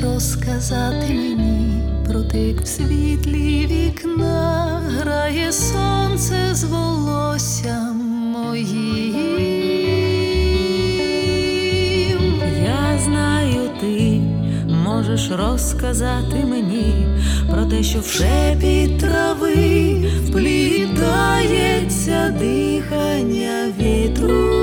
розказати мені про те, як в світлі вікна грає сонце з волоссям моїм. Я знаю, ти можеш розказати мені про те, що в шепі трави вплітається дихання вітру.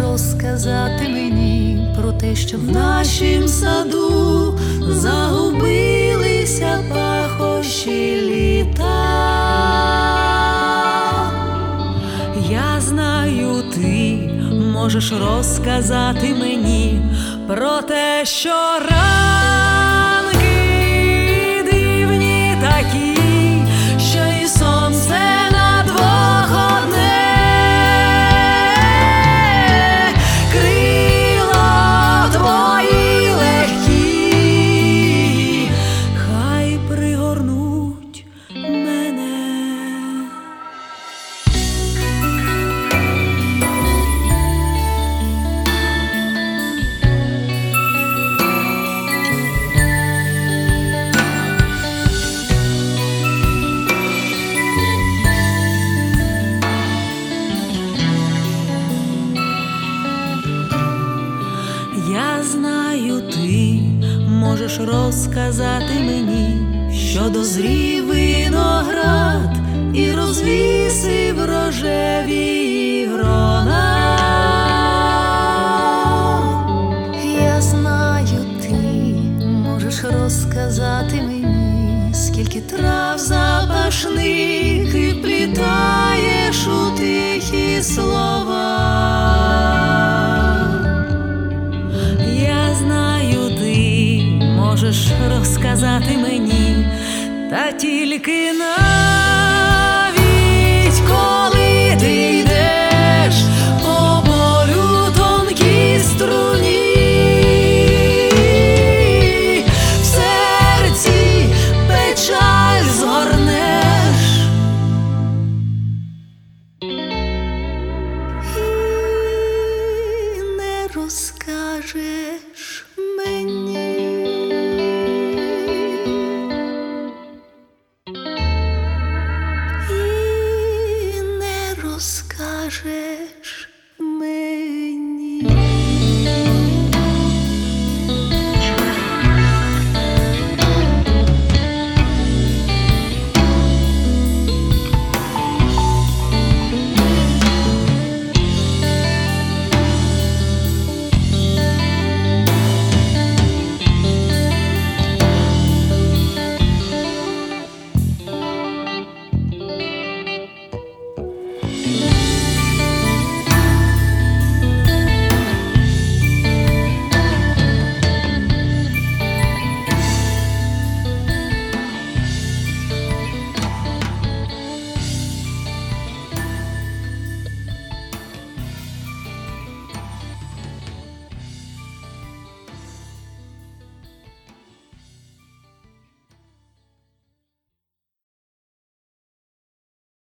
Розказати мені про те, що в нашім саду загубилися пахощі літа. Я знаю, ти можеш розказати мені про те, що ранки можеш розказати мені, що дозрів виноград і розвісив рожеві грона. Я знаю, ти можеш розказати мені, скільки трав запашних і плітаєш у тихі слова. Можеш розказати мені, та тільки навіть коли ти